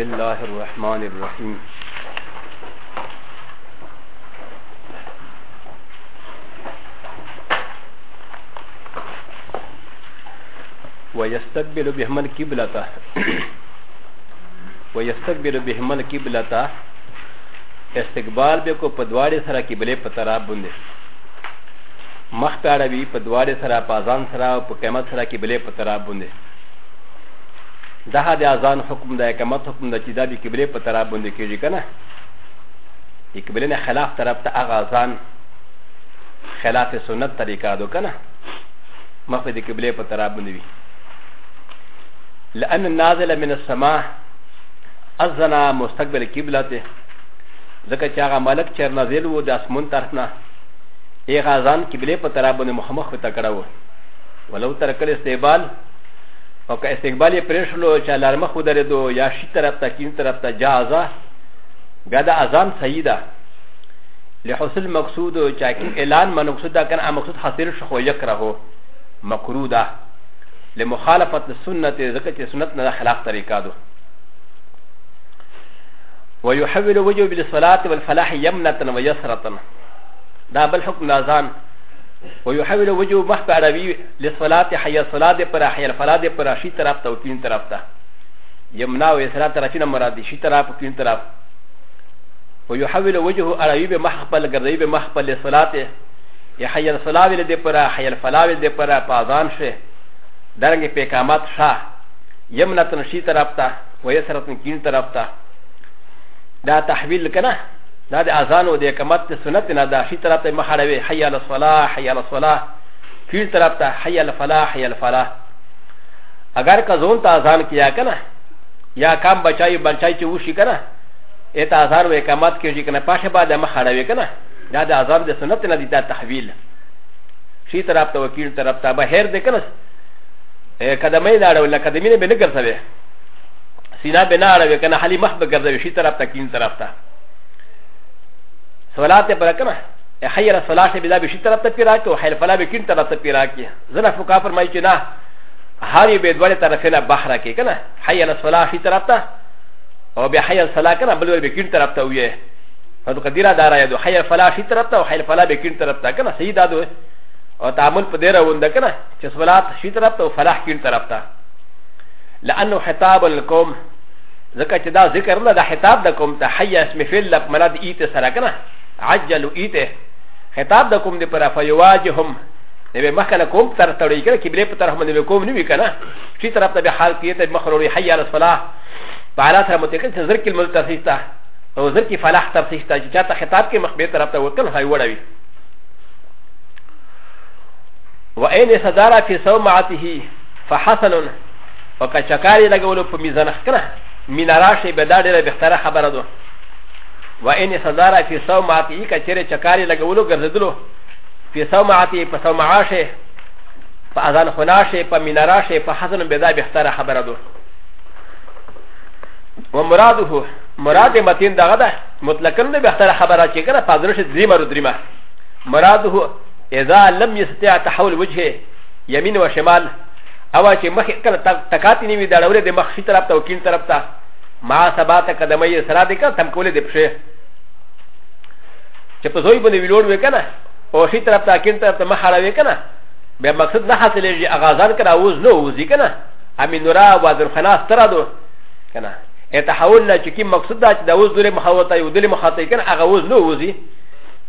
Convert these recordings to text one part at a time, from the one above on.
بسم الله الرحمن الرحیم ويستقبل بهم القبلة ويستقبل بهم القبلة استقبال به کو پدواړې سره قبله په طرف باندې مخ په اړوي پدواړې سره په ځان سره او په قیامت سره قبله په طرف باندې だはであざんほくんだやかまとくんだちだびきぶれぱたらぶんできじかな。いきぶれなはらふたらたあがざん。はらふそなたりかどかな。まふできぶれぱたらぶんでび。لأن النازل من السماء أذن مستقبل كبلته ذكا شاغا ملك شر نازل و داس منترفنا إيه غازان كبلة پترابن مخمخ تكرهو ولو تركل استقبال او که استقبال یې پرېښلو چې لارمخ ودرېدو یا شي طرف ته کیم طرف ته جازه بیا دا اذان صحیح ده لحصل مقصود چې کوم اعلان ما مقصود ده کنه مقصود حاصل شو خو یکرهو مکروه ده لمخالفت السنت ذکر چې سنت نه خلاف طریقه ده ويحول وجه بالصلاة والفلاح يمنة ويسرة ده بل حكم الأذان ويحول وجهه مخ عربي للصلاة حي الصلاة برا حي الفلاة برا شي طرف تا وكين طرف تا يمنع ويسرى طرفين مراد شي طرف وكين طرف ويحول وجهه عربي بمخبل غربي بمخبل للصلاة حي الصلاة لدي برا حي الفلاة لدي برا بازان شه دارنگي پیکامات شاه يمنع تن شي طرف تا ويسرى تن كين طرف تا دا تحويل كنه なであざのでかまってそなってなだしらってまはらべ、はやらそら、はやらそら、フィルターた、はやらファラ、はやらファラ。アガーカゾンタアザンキヤカナ、やかんばちゃいばちゃいちゅうしかな、エタアザーウェカマツキジカナパシャバダマハラウェカナ、なであざんでそなってなでたたはびる。シタラプタウキルタラプタバヘルデカナス、エカダメダラウラカデミネベネガザベ。シナベナラウェカナハリマハバガザベシタラプタキンタラプタ。صلاه بركمه حي الصلاه بلا بشي طرف تفيراك وحي الفلا بكين طرف تفيراك زنا فقا فرمي جنا هاري بيدوال طرفنا بحر كي كنا حي الصلاه شي طرف تا او بحي الصلاه كنا بل بكين طرف تا ويه فدو قديرا دارا يدو حي الفلا شي طرف تا وحي الفلا بكين طرف تا كنا سيدا دو او تعامل پديرا وند كنا چ صلاه شي طرف تا وفلاح كين طرف تا لانه خطاب القوم ذكر دا ذكر لا دا خطاب دا قوم تا حي اسم فعل لك مراد ايت سرا كنا عجلوا ايته خطاب د کوم د پر فیواجهم نبی مخله کوم تر تړی کړه کبله په طرف باندې کوم نوی کنه چې طرف ته به حال کې ته مخروری حي علی الصلاه فعلا سره متکل چې ذکر الملتصیستا او ذکر فلاح ترسیستا چې چاته خطاب کې مخبه طرف ته وکړ هاي وړوي وإن صدر في سومعته فحسن وكشكاري لقولوا في ميزان خكنا من راشي بدار بختار خبره و ان صدر في صومعتي كثير شكاري لغولو غرزدلو في صومعتي فصومعاشه فاذان خناشه فمناراشه فحسن بذا بختار خبردو ومراده مراد متين دغدا مطلقا بختار خبرات كنا فاضرش دريما دريما مراده اذا لم يستطيع تحول وجهه يمين وشمال او چې مخ کله تکاتی نیوی دا وړه د مخ شي طرف ته او کین طرف ته ما سبات قدمي سرا دي كان تم كولي دي بشه چه پا زوي بني ويلور وي كنا او شي طرف تا كين طرف تا محارا وي كنا بیا مقصد نه حاصل يجي اغازان كنا وز نو وزي كنا امي نورا وادر خناس ترا دو كنا اتحاول نا چه كي مقصد دا چه دا وز دولي مخاوتا يو دولي مخاطي كنا اغا وز نو وزي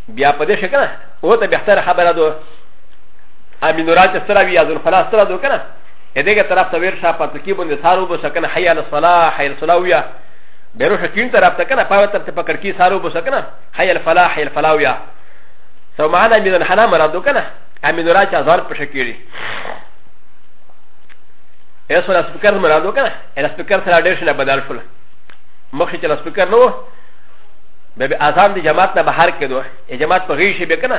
بیا پا دي شكنا او تا بيختار خبر دو امي نورا چه سرا وي ادر خناس ترا دو كنا ا د ه ک طرف ته ورشه په تکی باندې سارو به سکنه حیا الصلاه حیا الصلاه ویا بیروشه کین طرف ته کنه پاوه ته په کرکی سارو به سکنه حیا الفلاح حیا الفلاح ویا سو معنا من الحنا مرادو کنه امین راچا زار په شکیری ایسو لاسپیکر مرادو کنه لاسپیکر سره ډیر شنه بدل شول مخکې چې لاسپیکر نو به اذان د جماعت نه بهر کېدو ا جماعت په غیشي به کنه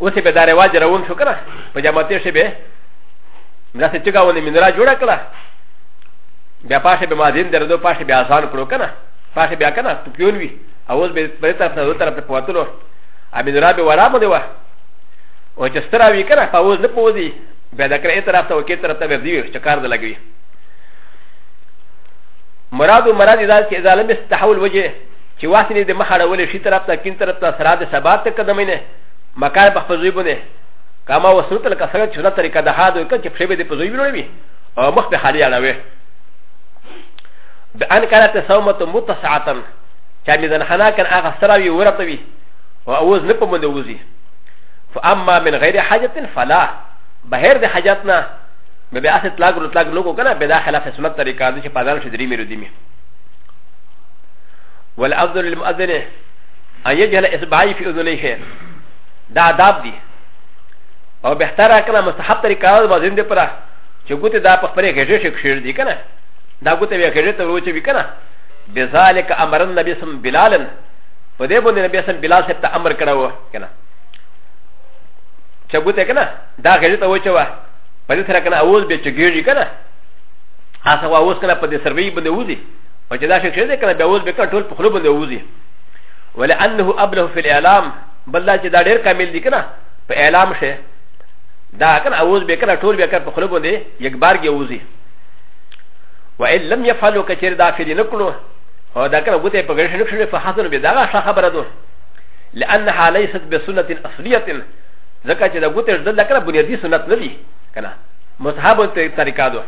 و سي بدار واج روان شو كره بجامتي شي به مدا سي چگا وني منرا جوړا کړه بیا پاشه به مازين دردو پاشه به آسان کړو کنه پاشه بیا کنه تو پیون وی اوس به بل طرف نه طرف ته پوتلو ا منرا به ورا مو دی وا او چې سترا وی کنه پاوز نه پوزي بیا دا کړه طرف ته وکي طرف ته به دی چکار د لګوي مراد و مراد اذا چې ظالم استحول وجه چې واسنه د مخاړه ولې شي طرف ته کین طرف ته سراد سبات ته قدمینه مکان په خپل ځای باندې کما وسنت لکه څنګه چې دا طریقه ده هادو کچ په شیبه دې په ځای باندې وي او مخ په خالي اړوي د ان کانت صومت متسعه چا می ځن حنا کن هغه سره وي ورته وي او اوز نه په باندې وزي فاما من غیر حاجت فلا بهر د حاجتنا به به اصل اطلاق اطلاق لوکو کنه به دا خلاف سنت طریقه ده چې پادان شدري مې ردی مې والافضل للمؤذن ان يجهل اصبعي في اذنيه دا اداب دی او بهتره کنه مستحب طریقه ده وزن دی پره چې ګوتې دا په خپلې غېږې کې کښېر دي کنه دا ګوتې بیا غېږې ته وچوي کنه بذالک امر النبی سم بلالن په دې باندې نبی سم بلال صاحب ته امر کړی و کنه چې ګوتې کنه دا غېږې ته وچوه په دې سره کنه اوس به چې ګېږي کنه هڅه وا اوس کنه په دې سروي باندې وځي او چې دا شکشې ده کنه بیا اوس به کنه ټول په خلو باندې وځي ولانه ابله فی الاعلام بل دا چې دا ډېر کامل دي که نه په اعلام شي دا که نه اوز بیا که نه ټول بیا که په خوله باندې یکبارګې اوځي ویل لم یفعلو که چېرې دا فعلي نه کړو او دا که نه ګوتې په ګرشې نه کښېنې په حاضر بیا دغه ښه خبره ده لأنها ليست بسنة أصلية ځکه چې دا ګوتې ډل دا که نه بنیادي سنت نه دي که نه مذهب طریقه ده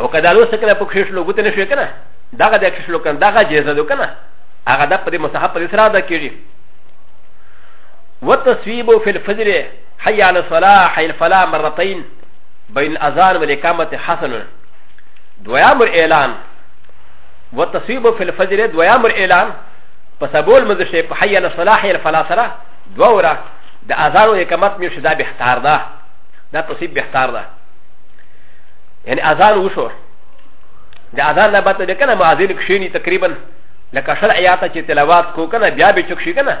او که دا لوسته که نه په کښېښلو ګوتې نه شوې که نه دغه د کښېښلو که نه دغه جیزه ده که نه هغه د پرې مصحف پر اسرا ده کیږي وتصویب فی الفجر حی علی الصلاة حی الفلاح مرتين بین الاذان والاقامه حسن دویام اعلان وتصویب فی الفجر دویام اعلان په سبول مزه شی په حی علی الصلاة حی الفلاح سره دوورا د اذان او اقامت میو شدا بهتار ده دا تصویب بهتار ده یعنی اذان وشو د اذان نه بعد د کنه مؤذن کښینی تقریبا لك شل اياتا چه تلاوات کو کنا بیا بی چکشی کنا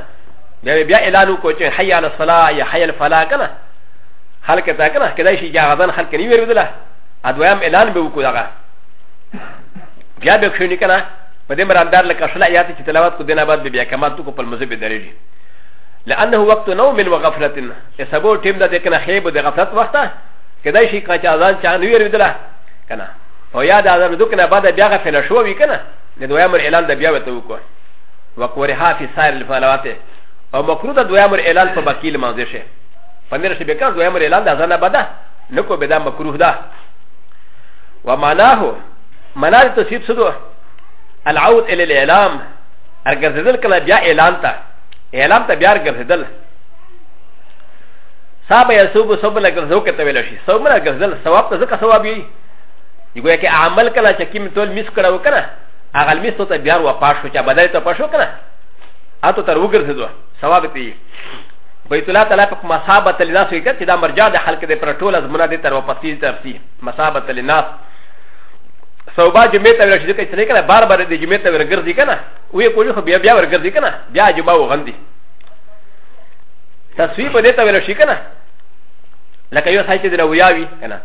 بیا بیا اعلانو کو چه حی علی الصلاة یا حی الفلا کنا خلق تا کنا کدای شی جاغدان خلق نیوی ردلا ادویم اعلان بوکو داغا بیا بی کشونی کنا بدې مرادار لکه شل آیات چې تلاوت کو دینه بعد بیا کمات کو په مزه به درېږي لانه وقت نوم و غفلت سبو ټیم د دې کنه خیب د غفلت وخت کدای شي کچ اذان چا نوې ورېدله کنه او یاد اذان دوکنه بعد بیا غفله شو وی کنه دوام الاعلان د بیا وته وکړه وقورها في سائر الفعلات او مکرو د دوام الاعلان په بکیل مانځ شي پنیر شي بیکاز دوام الاعلان د ځنه بده نکو بدا مکروه ده ومعناه معناه تصيب سدو العود الى الاعلام ارغزدل كلا بیا اعلان تا اعلان تا بیا ارغزدل صاحب يسوب صوب لغزو كتبل شي صوب لغزدل ثواب ته ځکه ثواب وي یګویا کې عمل کلا چې کیم تول میس کړه وکړه アガミストタビアワパシュチャバダイトパシュカナアトタウグルズドサワビティバイトラタラパマサバテリナスウィケティダマジャーダハルケデプラトーラズムナディタロパティタフィマサバテリナスサバジメタウェルシュケティナバーバーディジメタウェルグルディケナウィエコリフビアビアウェルグルディケナビアジュバウガンディタスウィブディタウェルシケナラカヨサイティナウィアウィケナ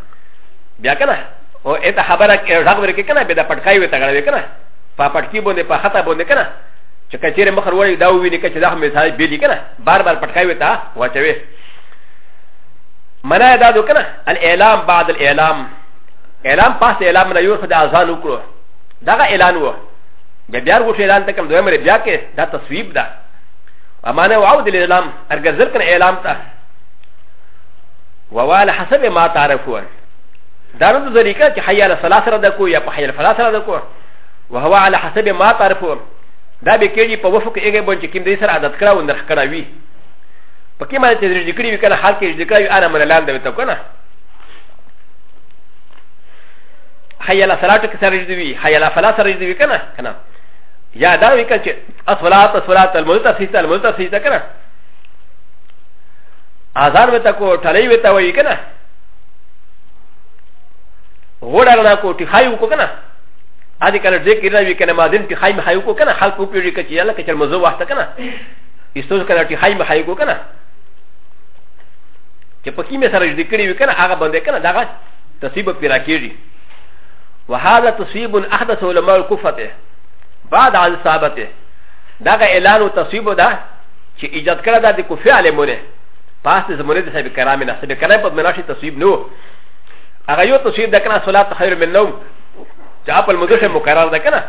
ビアケナ و ا ت ح ب ر ك ر غ ب ر ك ك ن ا بدا فتكاي و ت غ ر ب ك ن ا パパキボネパハタボネカナチカチェレマハワイダウィニカチダハメサイビリカナバーバーパカウィタワチェウェマナダドカナアエランバーデエランエランパスエランナヨフダアザノクロダガエランウォベビアウシエランテカムドエメレビアケダタスウィブダアマナワウデエランアガゼルカエランタワワラハセベマタラフォンダノドリカチハイアラサラサラダコヤパハイアラサラサラダコ وهو على حسب ما تعرفه دا به کېږي په وفق هغه باندې کوم دې سره عادت کړو نرخ کړوي په کې باندې چې ذکر وی کنه حال کې ذکر وی انا من لاندې ته کنه حیالا صلات کې سره ذکر حیالا فلا سره ذکر کنه کنه یا دا وی کنه چې اصلات اصلات الملتا سیتا الملتا سیتا کنه اذان وتا کو ټلې وتا وی کنه غوډه رڼا کو ټخایو کو کنه アディカルディキラビキャナマディンキハイムハイコキャナハコピリキヤラキャマゾワタキャナイストスキャラキハイムハイコキャナキャパキメサラディキリビキャナアガバンデキャナダガタシブピラキリ وهذا تصيب أحدث علماء الكفة بعد عن صحابته داغا إعلان تصيب دا چې ایجاد کړه دا د کوفه عالمونه پاس زمونه د صاحب کرام نه صاحب کرام په مناشي تصیب نو هغه یو تصیب د کنه صلات خیر من نوم چې خپل مزه مقرر ده کنه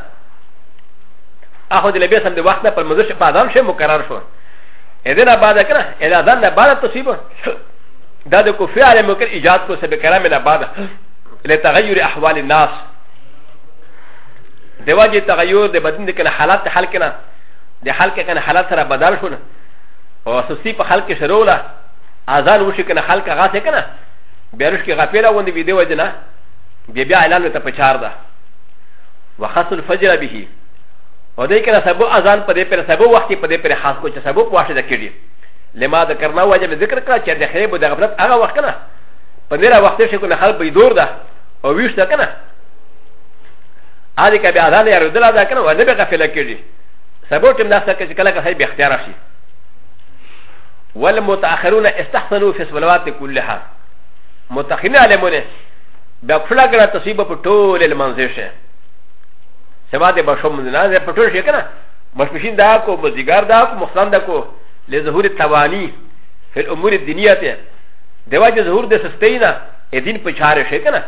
اخو د لبیس هم د وخت نه پر مزه په اذان شه مقرر شو اذن بعد کنه اذا اذان نه بعد تصیب دا د کوفی علی مکر ایجاد کو سبب کرام نه بعد لتغیر احوال الناس دواجه تغیر د بدن د کنه حالات حل کنه د حل کې کنه حالات سره بدل شو او سستی په حل کې شروله اذان وشي کنه حل کې غاسه کنه بیرش کې غفله وندې ویډیو وجنه بیا بیا اعلان ته پچار ده وخص الفجر به و ذ ي ك ر سبو أ ذ ا ن قد يقرا سبو وقتي قد يقرا خاص كوش سبو واشد كيدي لما ذكرنا وجب ذكر كا شر دخلي بو دغبلت اغا وقتنا فنرى وقتي شكونا خلق بيدور ده و ويوش ده كنا هذه كبي أ ذ ا ن يردلا ده كنا ونبي غفل كيدي سبو تم ناس كلا كهي باختيار شي والمتاخرون استحسنوا في الصلوات كلها متاخرين على منه بفلاغ تصيب بطول المنزل شيء سبا د بشو منځنا ده پټول شي کنه مشمشین دا کو مزګار دا کو مخسان دا کو ل ظهور توانی فی الامور الدنیه ته دواجه ظهور د سستینا ادین پچار شي کنه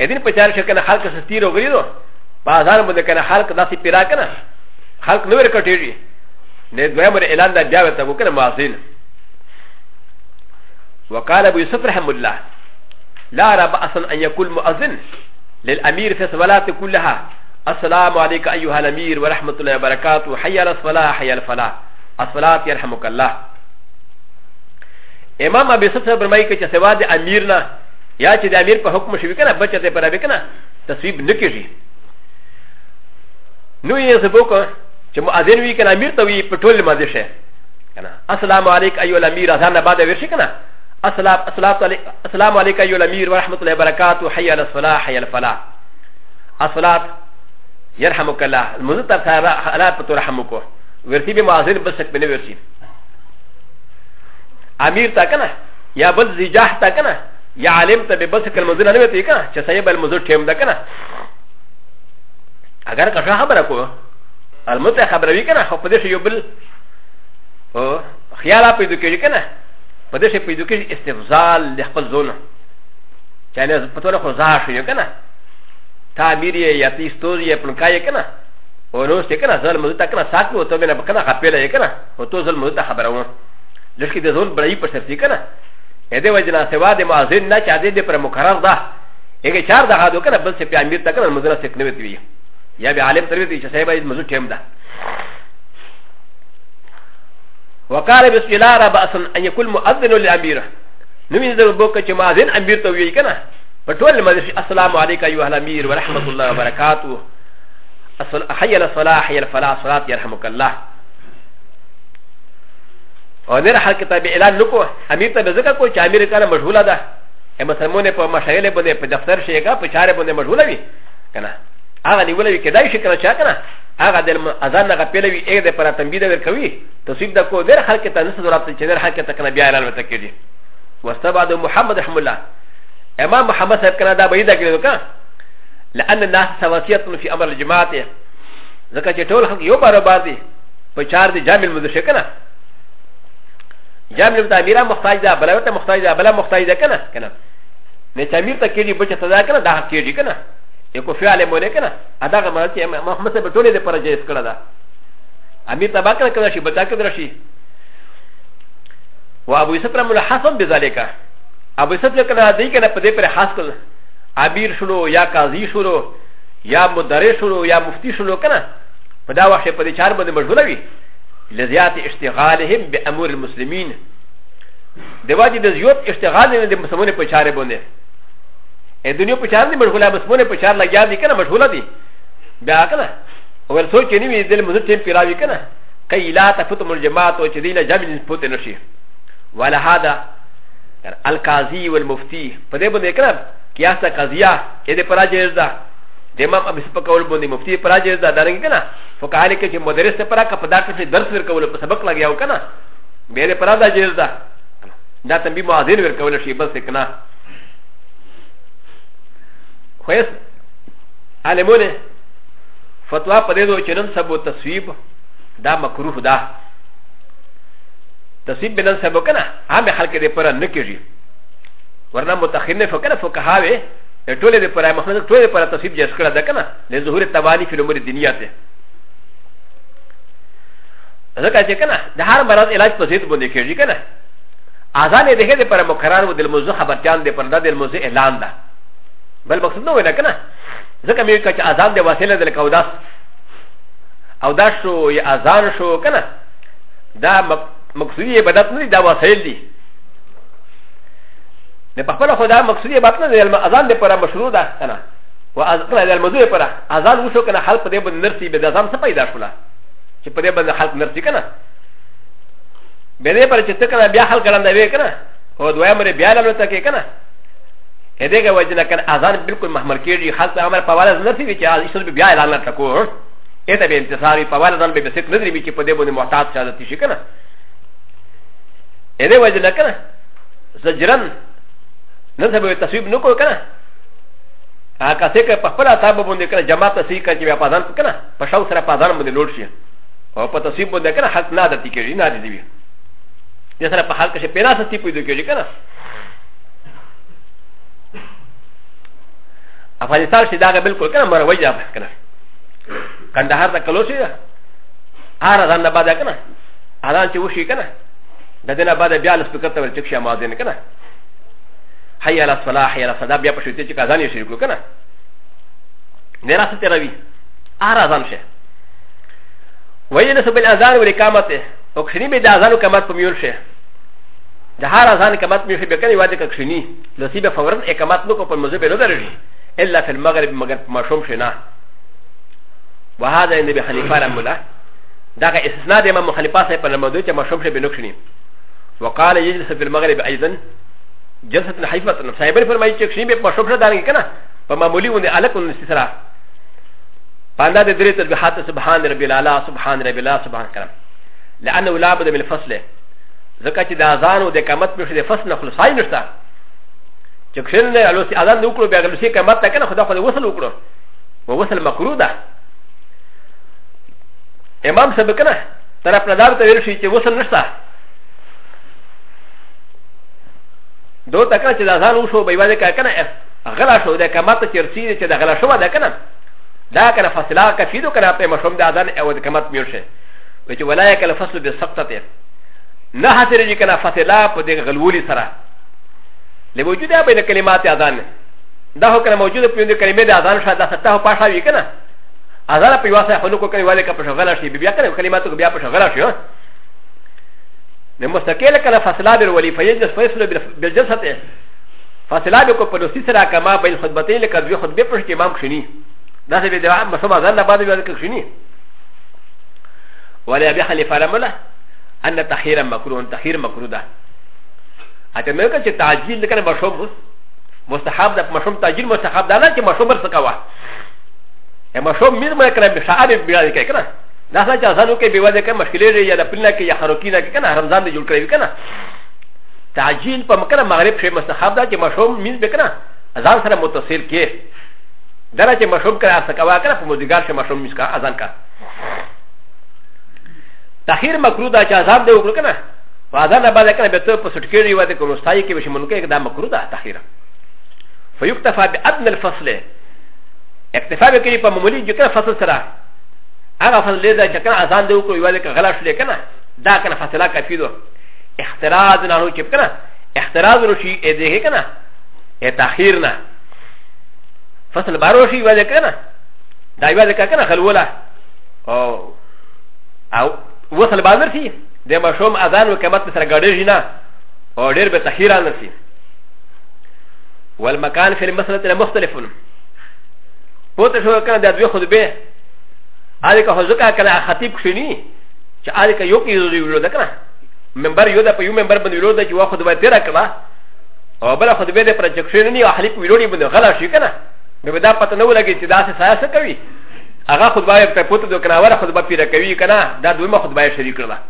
ادین پچار شي کنه خلق سستی رو غریدو بازار باندې کنه خلق داسې پیرا کنه خلق نور کټیږي نه دویم اعلان دا بیا ورته وکنه مازین وقال ابو يوسف رحمه الله لا رب اصلا ان يكون مؤذن للامير في صلاته كلها السلام عليك ايها الامير ورحمه الله وبركاته حي على الصلاه حي على الفلاح الصلاه يرحمك الله امام ابي سفر برمای کی چې سوا د امیر نه یا چې د امیر په حکم شوی کنه بچ ته پر کنه تصویب نکړي نو یې زبوک چې مؤذن وی کنه امیر ته وی په ټول مازه شه کنه السلام عليك ايها الامير اذان بعد ورشي کنه السلام عليك ايها الامير ورحمه الله وبركاته حي على الصلاه حي على الفلاح الصلاه يرحمك الله المزتا فلا ترحمك ورسي بمعزل بسك بن ورسي امير تاكنا يا بل زجاح تاكنا يا علم تبي بسك المزل انا بتيكا شسايب المزل تيم داكنا اگر كشا خبركو المتا خبروي كنا خفدش يبل خيالا بيدو كيجي كنا بدش بيدو كيجي استفزال لخبل زونه چانه پتوره خو زاشه يو كنا タミリエやティストリエプンカイケナオロステケナザルムタケナサクオトメナバカナハペレケナオトザルムタハバラオンレシキデゾンブライプセフィケナエデワジナセワデマゼンナチアデデプラモカラダエゲチャーダハドケナブセピアミタケナムズナセクネビヤビアレプテレビチセバイズムズチェムダ وقال بسم الله ربعصن ان يكون مؤذن للامير نميز بوكا مؤذن امير تويكنا فطول المدرسة السلام عليك أيها الأمير ورحمة الله وبركاته حي الصلاة حي الفلاح صلاة يرحمك الله ونرى حال كتاب إعلان نكو أمير تبي ذكر كو أمير كان مشغولة ده أما سلمون په مشغلة بنه په دفتر شيء کا په چاره بنه مشغولة وي کنه هغه نیولې وي کدای شي کنه چا کنه هغه د اذان نه پیلې وي اګه د پر تنبیه ورکوي تصیب د کو در حال کې تنس ضرورت چې در حال کې تکنه بیا اعلان وتکړي واستبعد محمد رحم الله امام محمد صاحب كان هذا بعيدا كذا لان الناس سواسيه في امر الجماعه ذكر جتول حق يوم باربادي فشار دي جامع المدرسه كنا جامع المدرسه اميره محتاج ده بلاوت محتاج ده بلا محتاج ده كنا كنا نتامير تكيجي بچ صدا كنا ده كيجي كنا يكو في علم ولا كنا هذا ما محمد صاحب تولي ده پرجيس كلا ده امير تبا كنا كنا شي بتا كنا شي وابو يوسف رحمه الله حسن بذلك ابو سب لك انا ديك انا بدي پر حاصل امير شنو يا قاضي شنو يا مدرس شنو يا مفتي شنو كنا فدا وحش بدي چار بده مشغول وي لزيات اشتغالهم بامور المسلمين دواجي د زيوت اشتغال د مسلمانو په چارې باندې ا دنیا په چار نه مشغوله مسلمانو په چار لګیا دي کنه مشغوله دي بیا کنه ول سوچ نه وي دل مزه ټیم پیراوي کنه کای لا تفتم الجماعت او چې دینه جامع پته نشي ولا هذا القاضي والمفتي فده بنده كنا كياسة قضية يده پرا جائز ده ده امام ابس پا قول بنده مفتي پرا جائز ده دارنگي كنا فقالي كي مدرس پرا کا پدا کسی درس ورکولو پا سبق لگیاو كنا بيده پرا ده جائز ده دا تنبی معاذین ورکولو شی بس کنا خویس علمونه فتوا پده دو چنم سبو تصویب دا مکروف ده نصيب بلن سبكنا عام حلقه دي پرا نكيجي ورنا متخنه فكنا فكهاوي ټوله دي پرا محمد ټوله دي پرا تصيب جس کړه دکنه لظهور تواني في الامور الدنيا ته ذکر چې کنه د هر مرض علاج په زید باندې کېږي کنه اذان یې دغه پر مقرر و د موضوع خبرتيان د پردا د موضوع اعلان ده بل مقصد نه ویل کنه ځکه مې کچ اذان د وسیله د کوداس او دا شو یا اذان شو کنه دا مقصودی عبادت نه دی دا وسایل دي د په خپله خو دا مقصودی عبادت نه دی اذان دپاره مشروع ده که نه و کله د المضو دپاره اذان وشو که نه خلق په دې باندې نرسي بیا د اذان څه پیدا شوله چې په دې باندې خلق نرسي که نه بیا دې پاره چې ته که نه بیا خلق ړندوې که نه او دویم رې بیا لالوته کې که نه ا د ه ک ه وجه نه که اذان بالکل محمل کېږي خلق عمل په واله نرسي وي چې ایسل بیا اعلان نه ټکو ا ته به انتصار وي په واله ځان به بسک نه دري وي چې په دې باندې محتاط شاده شي که نه ا ل ي وجه لكنا زجران نسبه التصويب نكو كنا هكا سيكا فقرا تابو بندكنا جماعه سيكا جميع قادم كنا فشاو سرى قادم من الورشيه او فتصويب بندكنا حق نادى تيكي نادى دبي يسرى فحالك شي بيناسى تيكي دكي كنا افغانستان شي داغه بالکل کنه مروي جاب کنه کندهار ته کلوشي هر ځان نه باندې کنه اذان چې وشي کنه だでなばでビアルスピカタウルチキシャマディネケナ。ハイアラスファラハイアラサダビアプシュティチカザニシルクケナ。ネラステラビアラザンシェ。ウェイネスベルアザーウリカマテ、オクシニビダザルカマトミューシェ。ダハラザンカマトミューシェベケニワディカクシニ、ロシベファウルエカマトノコポムズベロデルジ、エラフェルマガリマガマショムシェナ。وهذا ان بحنيفه رملا ذاك استثناء د امام خليفه صاحب په مدو چې مشوم شي بنوښني وقال يجلس في المغرب ايضا جلسه حيفه سايبر فرمي تشيك شيء بمشروب شدان كنا فمامولي وني الك وني سرا فاندا دريت البحات سبحان ربي الاعلى سبحان ربي الاعلى سبحان كلام لانه لا بد من الفصل زكاه د اذان و د قامت مش د فصل خلصاي نشتا چکشن نه الوسی اذان نو کړو بیا الوسی قامت تا کنه خدا خو وصل وکړو ووصل مکرو ده امام سبکنه طرف نه دا ته ویل شي چې وصل نشتا どうたかちだざんしょうばいわでかかなあがらしょうでかまたちるしでちだがらしょうだかなだからファスラーかしどからペマションだざんえわでかまたみゅうしゅうちわらやかのファスでさったてなはてるじかなファスラーぽでがるうりさら ل و ج و د ا بين كلمات اذان دا هو كلمه موجوده في يوم كلمه اذان شا دا ستا هو باشا ويكنا اذان في واسع خلوكو كلمه ولك بشغله شي بيا كلمه بيا بشغله شي ن م س ت ق ل ك ن ف ص ل ا ب ر و ل ي ف ي ج س فيصل ب ا ل ج ل س ة ف ص ل ا ب ك و ب ن و س ي س ر ا كما بين خطبتين لك ا ل ي خ ط ب ي ب ر ش ك امام كشني ن ا س ب د و ا م س م ع ذ ن ب ا د ي ذلك كشني ولا ابي خليفه رمله أ ن تخير مكروه تخير مكروه اتمنى ان تعجيل لك انا مشوم مستحب مشوم تعجيل مستحب دانا كمشوم برسكاوى مشوم مير مكرم بشعر بلادك كنا ダサチャザノケビワデカマシレレヤダピナケヤハロキナケカナハランザンデジュルクレビカナタジンパマカナマレプシェマサハダチマションミンベカナアザンサラモトセルケダラチマションカラサカワカナフモディガシマションミスカアザンカタヒルマクルダチャザンデウクルカナワザナバデカナベトプセルケリワデコノスタイケビシモンケダマクルダタヒルファユクタファビアブネルファスレエクテファビケリパモリジュカファスサラ هغه فضل لري چې کنه اذان دی وکړو ویل کې غلا شو کنه دا کنه فاصله کافی ده احتراز نه هو چې کنه احتراز وشي اې دې کنه اې تاخير نه فصل بارو شي ویل کنه دا ویل کنه خلوله او او وصل باندې شي د مشوم اذان وکمت سره ګړېږي نه او ډېر به تاخير نه شي والمكان في المسألة مختلف. قلت شو كان ده بياخد بيه アリカホズカカラハティクシュニチアリカヨキズユーダカナメンバーヨダパユメンバーバンユーダユワホドバテラカバオバラホドベデプロジェクションにアハリプユリブンのガラシュカナメベダパタノウラギチダセササカビアガホドバイペポトドカナワラホドバピラカビカナダドウマホドバイシリクラ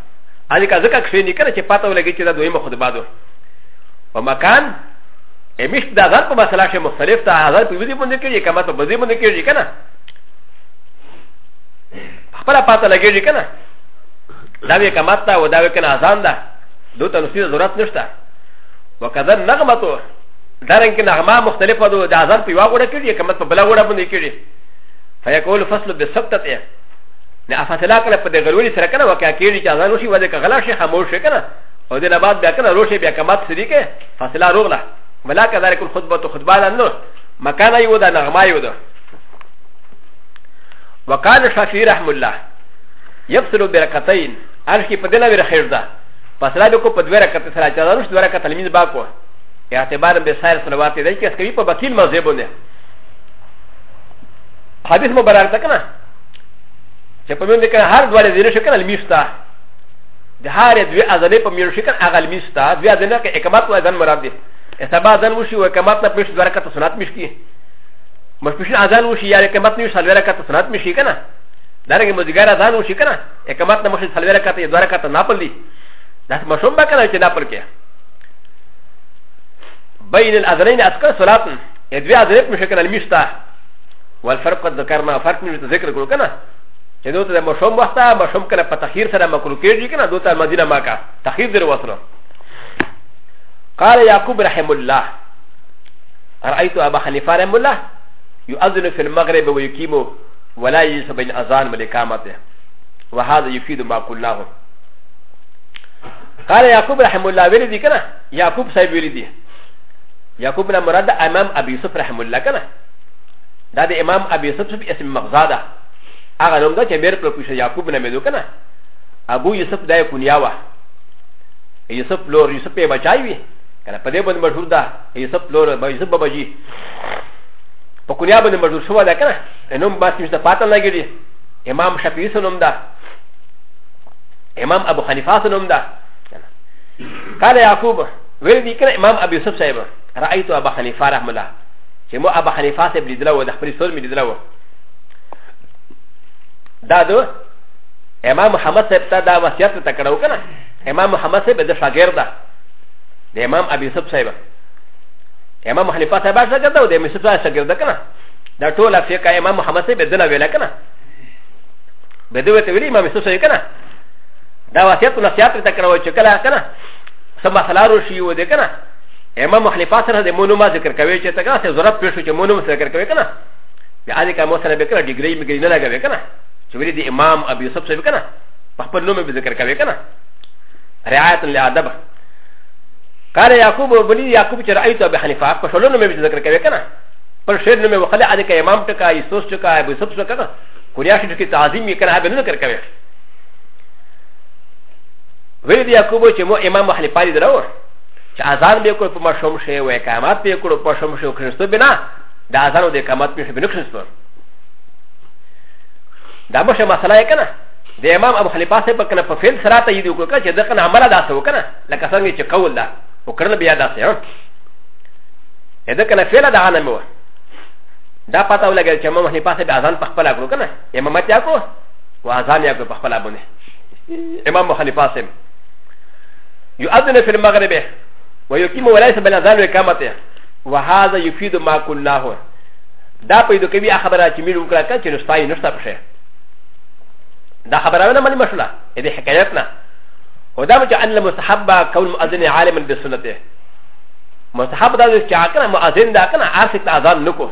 アリカズカクシュニカナチパタウラギチダドウマホドバドウマカンエミシダザンコマサラシェモサレフタアザンプユリブンデキリカマトバゼブンデキリカナ خپل پاته لګېږي کنه دا وی کمات دا و دا وی کنه اذان ده دو ته نسې ضرورت نشته وکذا نغمتو دارن کې نغمه مختلفه ده د اذان په واغوره کېږي کمات په بلا غوره باندې کېږي فیکول فصل بالسبتت نه افتلا کنه په دې غلوري سره کنه وکیا کېږي چې اذان وشي وځي کغلا شي خاموش شي کنه او دې نه بعد بیا کنه روشه بیا کمات سری کې فاصله روغله ولا کذلك الخطبه خطبه نه مکان ایو ده نغمه ایو ده وقال الشافعي رحمه الله يفصل بركتين ارشي بدلا برخير ذا فصلا بكو بدوي ركعت سلا جادانوش دوي ركعت تلميذ باكو اعتبار بسائر صلوات دي كي اسكري په بکیل مذهبونه حدیث مبارک تکنا چې په موږ کې هر دوه دې شو کنه لمیستا د هر دوی اذنې په میرو شو کنه هغه لمیستا دوی اذنې کې اقامت او اذن مراد دي سبا اذن وشي او اقامت نه پښ دوه رکعت سنت مشکی مشمشن اذان وشي يا اقامت نيو سالويرا كاتا سنات مشي كنا دارك مزيغار اذان وشي كنا اقامت نمشن سالويرا كاتا يدوارا كاتا ناپل دي داس مشوم بكنا وشي ناپل كيا بين الاذانين اسكر صلاة ادوي اذانين مشي كنا المشتا والفرق قد ذكرنا فرق من ذكر كلو كنا جدو تدا مشوم وقتا مشوم كنا بتخير سرا مكلو كيجي كنا دوتا المدينة ماكا تخير در وصلو قال يعقوب رحمه الله رأيت أبا حنيفة رحمه الله يؤذن في المغرب ويقيم ولا يجلس بين اذان والاقامه وهذا يفيد ما قلناه قال يعقوب رحمه الله ولدي كنا يعقوب صاحب ولدي يعقوب بن مراد امام ابي يوسف رحمه الله كنا دا د امام ابي يوسف اسم مغزاده هغه نوم دا چې بیر پر کوشه يعقوب نه مېدو کنه ابو يوسف دای کونیا وا يوسف لور يوسف په بچایوي کنه په دې باندې مشهور ده يوسف لور به يوسف بابا جی و ك ن ي ا ب ن م ج و ر ش و ا لكنا انهم ب ا س ي م ش ت ا ق ا ت ن ل ا ج ر ي امام شافعي سنم دا امام ابو حنيفه سنم دا قال يعقوب ولدي كان امام ابي يوسف صاحب ر أ ي ت ابا حنيفه رحم الله شمو ابا حنيفه صاحب لدلو دخل سلم لدلو دادو امام محمد صاحب تا دا وسيات تكرهو كنا امام محمد صاحب دا شاگرد دا امام ابي يوسف صاحب ا م ا م حنیفه صاحب شاګرد او د مسعود صاحب شاګرد کنه دا ټول افیقه امام محمد صاحب بدنه ویل کنه بدوی ته ویلی امام مسعود صاحب کنه دا وصیت نصیحت ته کړو چې کله کنه سم مسلارو شی و دې کنه امام حنیفه سره د مونوما ذکر کوي چې ته کاسه ضرورت پېښو چې مونوما ذکر کوي کنه بیا دې کوم سره به کړه ډیګری مګری نه لګوي کنه چې ویلی د امام ابي یوسف صاحب کنه په خپل نوم به ذکر کوي کنه رعایت لادب قال يعقوب ولي يعقوب چر ايتو ابي حنيفه فشلون مي ذکر کوي کنه پر شعر نو وخله ادي کې امام ټکا اي سوچ ټکا ابي سب څه کنه کوریا شي کې تعظیم یې کنه ابي نو ذکر کوي ولي يعقوب چې مو امام حنيفه دي درو چې اذان به کو په مشوم شي وي قامت به کو په مشوم شي کرستو بنا دا اذان او د قامت به شي بنکرستو دا مشه مسله کنه د امام ابو حنیفه سے په کنه په فعل سره تایید وکړه چې دغه عمل داسه وکړه لکه څنګه چې قول ده و كرل بيا داسي اذا كان فعلا دا عالم هو دا پتا ولګل چې امام حنیفه صاحب اذان په خپل کړو کنه امامت یا کو و اذان یا کو په خپل باندې امام حنیفه صاحب يؤذن في المغرب ويقيم وليس بالاذان واقامته وهذا يفيد ما قلناه دا په دې کې بیا خبره چې موږ وکړه چې نو ستای نشته پشه دا خبره نه مې مشله دې حکایت نه ودام ج ان المستحب كون مؤذن عالما بسنته مستحب دا چې کنه مؤذن دا کنه ارسک اذان نکو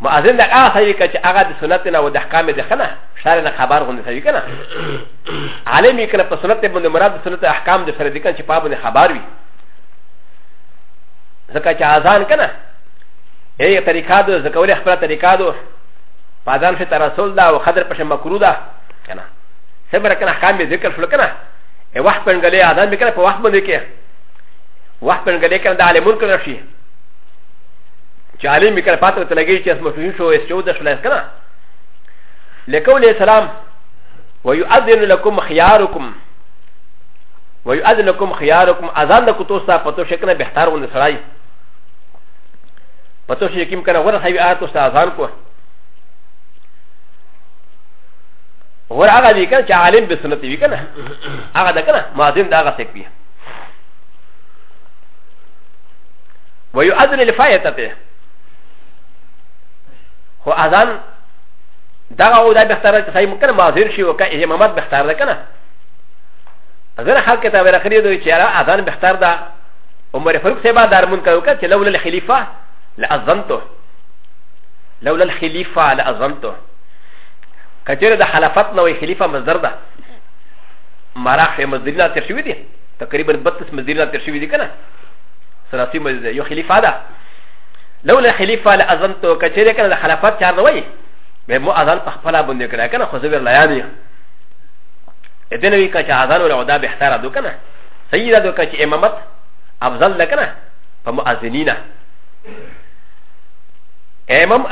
مؤذن دا هغه سړي چې هغه د سنت نه او د احکام د خنه شارع نه خبر غونډه سړي کنه عالم یې کنه په سنت باندې مراد د سنت احکام د فرض کنه چې په باندې خبر وي ځکه چې اذان کنه یې طریقه د ذکر خبره طریقه دو پادان فی ترسل دا او خضر پښه مکرو ده کنه سمرا كان حامي ذكر فلكنا وحب بن غالي اذان بكره فوحب بن ذكر وحب بن غالي كان دعالي منكر رشي جعلي مكره فاتر تلاقي شيء اسمه فيهم شو يسجو ده شلاس كنا لقول السلام ويؤذن لكم خياركم ويؤذن لكم خياركم اذان لكم توسع فتوشكنا بحتار ونسراي فتوشكيم كان ورا حبيبات توسع اذانكم و ر ا غ ا دي كان عالم بسنتي بي كان اغا دا كان مازن دا غا سيك بي و يؤذن لفايته هو اذان دا غا ودا بختار ساي ممكن مازن شي وكا امامات بختار دا كان اذن حق كتا ورا خري دو چيرا اذان بختار دا عمر فاروق سيبا دارمون كانو كا لولا الخليفه لاذنته لولا الخليفه لاذنته كثير د حلفات نوي خليفه مصدر ده مراح مصدرنا ترشوي دي تقريبا بطس مصدرنا ترشوي دي كنا سلاسي مصدر يو خليفه ده لولا خليفه لأذنتو كثير كان د حلفات چار نوي بمو أذن پخپلا بنده كنا كنا خزبير لياني ادنوي كچ أذن ولا عدا بحتار دو كنا سيدا دو كچ امامت افضل لكنا فمؤذنين امام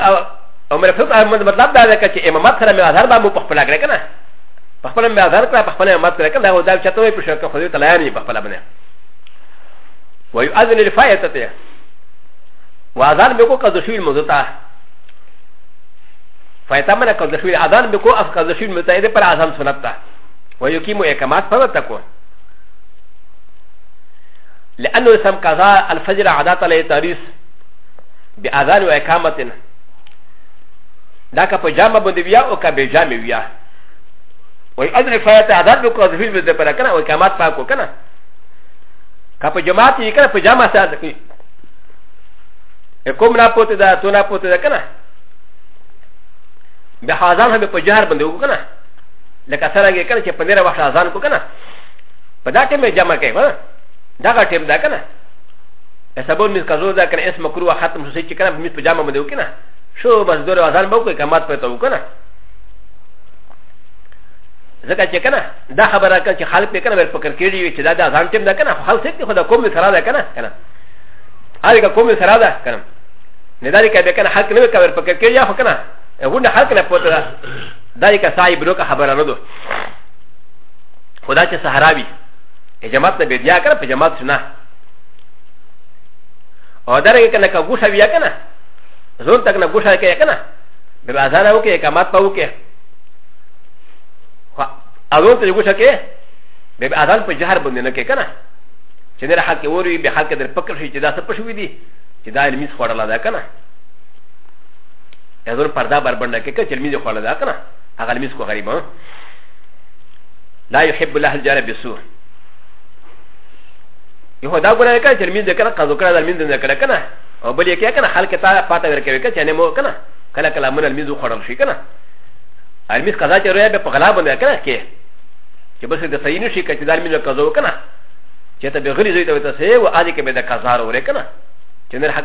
او مې فهم احمد مطلب دا ده چې امامت سره مې اظهار باندې په خپل اګره کنه په خپل مې اظهار کړ په خپل امامت سره کنه دا ودل چې ته وي په شرکه خو دې تلای نه په خپل باندې وي اذن الفایته ته واذان به کو قضا شوی مزتا فایته مې قضا شوی اذان به کو اف قضا شوی متعید پر اعظم سنت تا وي کی مو اقامت پر تکو لانه سم قضا الفجر عادت علی تاریخ باذان و اقامتنا だかパジャマボディビアオカベジャミビア。おい、あれファイターだとかフィルムでパラカナ、おかまたこかな。カパジャマティカパジャマサーディ。エコムラポテダ、トナポテダカナ。で、ハザンハベパジャーバンドウカナ。で、カサラゲカナチェパネラワハザンコカナ。パダケメジャマケワ。だがテムダカナ。サボンミスカゾーダカナエスマクルワハトムシチカナミスパジャマボデウカナ。شو مزدور اذان به وکړي کمات پته وکړه ځکه چې کنه دا خبره کړه چې خلک پکې کنه ور فکر کړی وي چې دا د اذان ټیم ده کنه خو خلک ته خدا کوم سره ده کنه کنه هغه کوم سره ده کنه نه دا کې به کنه حق نه وکړ فکر کړی یا خو کنه هغه حق نه پوهه ده دا یې که صاحب نو که خبره نه ده خدا چې صحراوي جماعت نه بیا کنه په جماعت سنا او دا رنګ کنه کا ګوښه بیا کنه زور تک نه ګوشه کې کنه به بازار او کې اقامت پاو کې اذن ته ګوشه کې به اذان په جهر باندې نه کې کنه چې نه حق وري به حق در پکړ شي چې دا څه پښوي دي چې دا علمي خوړل دا کنه اذن پردا بربنده کې کې علمي خوړل دا کنه هغه علمي خو غریبه لا يحب الله الجار بالسوء یو دا ګورای کنه چې علمي ذکر قزو کړه د علمي ذکر کنه او بل یې کې کنه خلک ته پاته ورکوي که چې نه مو کنه کله کله من المیز خوړل شي کنه المیز قضا چې رویا به په غلا باندې کنه کې چې بس د صحیح نشي کچې دال میز قضا وکنه چې ته به غلی زوی ته وته سه او اځي کې به د قضا وره کنه چې نه حق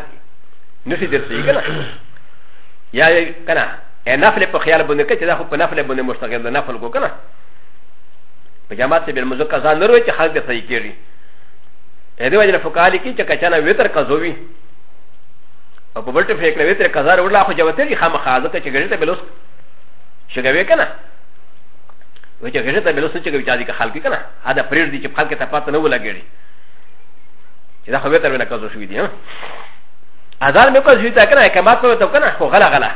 نشي درسي کنه یا کنه نفل په خیال باندې کې چې دا خو په نفل باندې مستقل د نفل کو کنه په جماعت کې به مزو قضا نه روي چې خلک صحیح کېږي اې دی وجه فقاهه کې چې کچانه وتر قضا وي او په بلټه فکر وی تر قزار وړلا خو جوته لري خامخا ځکه چې ګړې ته بلوس شګوي کنه و چې ګړې ته بلوس چې ګوي چا دي که خلک کنه دا پرېر دي چې خلک ته پاتې نه ولګېږي چې دا خو به تر ونه کازو شوې دي ها اذان مې کو شوې تا کنه کما ته ته کنه خو غلا غلا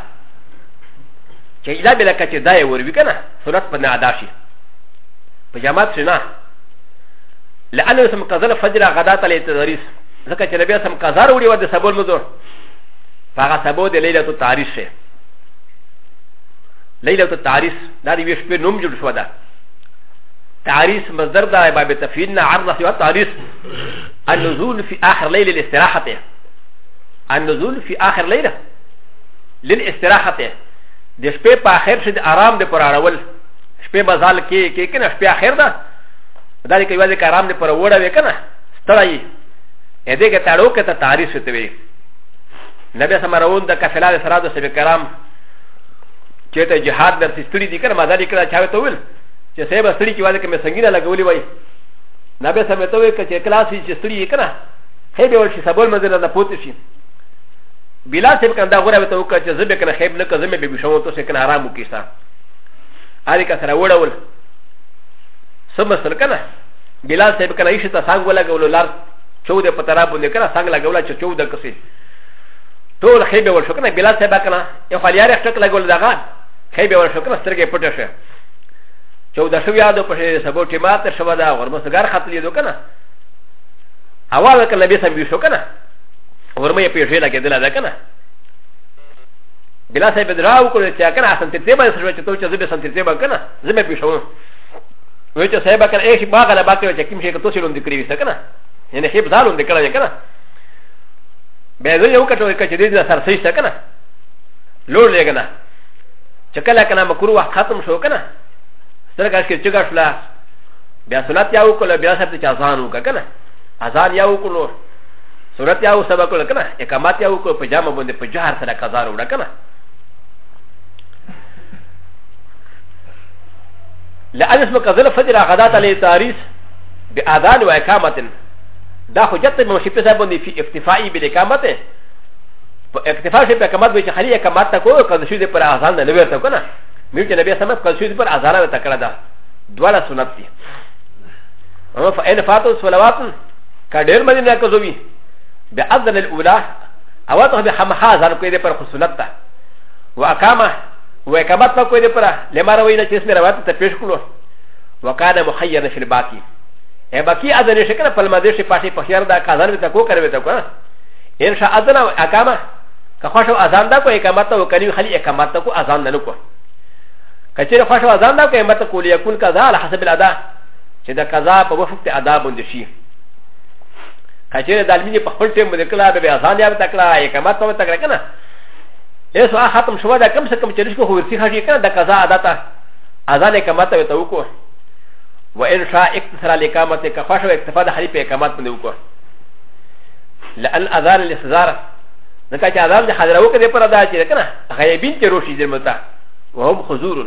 چې دا بل کچې دای وروي کنه سنت په نه ادا شي په جماعت شنه لانه سم قزل فجر غدا ته لې تدریس ځکه چې نبی سم قزار وړي و د سبول مزور فاغا سبو دي ليلة التعريس شه ليلة التعريس دا دي ويشبه نوم جل شو دا تعريس مصدر دا باب تفهيلنا عرض سوى التعريس النزول في آخر ليلة الاستراحة النزول في آخر ليلة للاستراحة د شپې په آخر شد آرام د پر اړول شپې بازال کې کې کنه شپې آخر ده دا دې کوي چې آرام د پر وړه وکنه ستړی اې دې کې تاړو کې ته تعریف شته وي なべさまらうんだかせらでさらだせべからん。チェタジハーダーシストリティカマダリカチャートウィル。チェセバスリキワレケメサギラゴリワイ。なべさめとウィルチェクラシストリカナ。ヘビオシサボルマゼラダポテシ。ビラセブカンダゴラベトウカチェゼベカナヘブネカゼメビビショントセカナラムキサ。アリカサラウォラウィル。サマスルカナ。ビラセブカナイシタサンゴラゴラチョウデパタラボネカナサンゴラゴラチョウデカシ。ټول خیبه ور شو کنه بلال صاحب کنه یو خلیار ټک لګول دغه خیبه ور شو کنه سترګې پټه شه چودا شو یاد په سبو ټیمات شو دا ورمسګار خپلې دو کنه اواز کنه نبی صاحب شو کنه ورمې پیښې لګیدل دا کنه بلال صاحب دراو کړو چې کنه اسن ترتیب سره چې تو چې زبې سن ترتیب کنه زمې پیښو وې چې صاحب کنه اې باغ لا باکه چې کوم شي کو تو سلون دکړې وسکنه یعنی خیب زالون دکړې کنه بیا زه یو کټو کچې دې د سر سېشته کنه لوړ لګ نه چې کله کنه مکرو وخت ختم شو کنه سترګه کې چګه شلا بیا سنت یاو کول بیا سره چې اذان وک کنه اذان یاو کول سنت یاو سبا کول کنه اقامت یاو کول پجامه باندې پجار سره قزار وړه کنه لأن اسم قذل فجر غدات عليه تاريخ بأذان وإقامة だほじゃってもしぴさぼにフィフィファイビでかまて。اكتفاء شيء بكمات بيش خليه كمات تكو كذا شو ذي برا أزال نلوير تكونا ميوك النبي سمع كذا شو ذي برا أزال بتكلا دا دوالا سنتي أما فإن فاتو سلوات كدير مدينة كذوبي بأذن الأولى أواتها بحمها أزال كذا برا خسنتا وأقامة وإقامات ما كذا برا لما روينا شيء اسمه رواتب تبيش كله وكان مخيرا في الباقي ه باقي اذن شكل په مدرسه پاتې په خیر دا کاذر وته کو کړو ته کو ان شاء اذن اقامه که خوښو اذان دا کو اقامت او کلی خلی اقامت کو اذان نه کو کچیر خوښو اذان دا کو اقامت کو لیکون قضا على حسب الادا چې دا قضا په وخت ادا باندې شي کچیر د علمي په خپل ټیم باندې کلا به اذان یا ته کلا اقامت ته کلا کنه ایسو ختم شو دا کم سے کم چریش کو ورسی خاصی کنه دا قضا ادا ته اذان اقامت ته وکړو وان شاء اقتصر الاقامه كفاش واكتفاء حليف اقامات من يوكو لان اذان الاستزار نكاش اذان حضر وكا دي پردا چي كنا غيبين چي روشي دي متا وهم حضور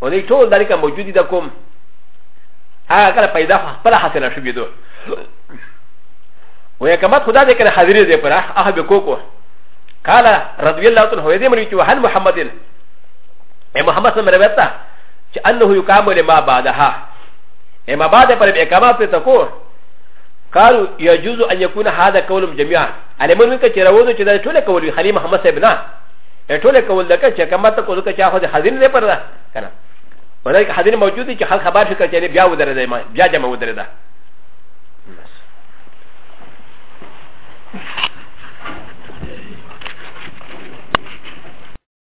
وني طول ذلك موجود دي دكم هغه کله پیدا خپل حاصله شو بيدو و اقامت خدا دې کړه حاضر دې پر هغه به کوکو قال رضي الله عنه هو دې مري چې وحد محمدين اي محمد سره روایت تا چې انه يقام لما بعدها اما بعد پر اقامه پر تکو قالوا يجوز ان يكون هذا قول جميعا على من كان يروض چې دا ټول قول خليل محمد صاحب نه ټول قول دغه چې کما ته کول چې هغه حاضر نه پر کنه ولکه حاضر موجود دي چې خلک خبر شي چې بیا ودرې دی بیا جمع ودرې ده